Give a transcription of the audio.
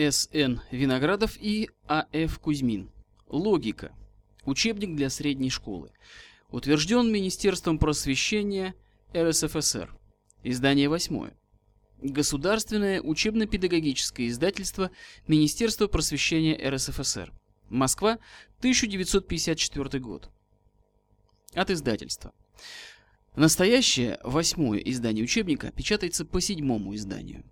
С.Н. Виноградов и А.Ф. Кузьмин. Логика. Учебник для средней школы. Утвержден Министерством просвещения РСФСР. Издание восьмое. Государственное учебно-педагогическое издательство Министерства просвещения РСФСР. Москва, 1954 год. От издательства. Настоящее, восьмое издание учебника печатается по седьмому изданию.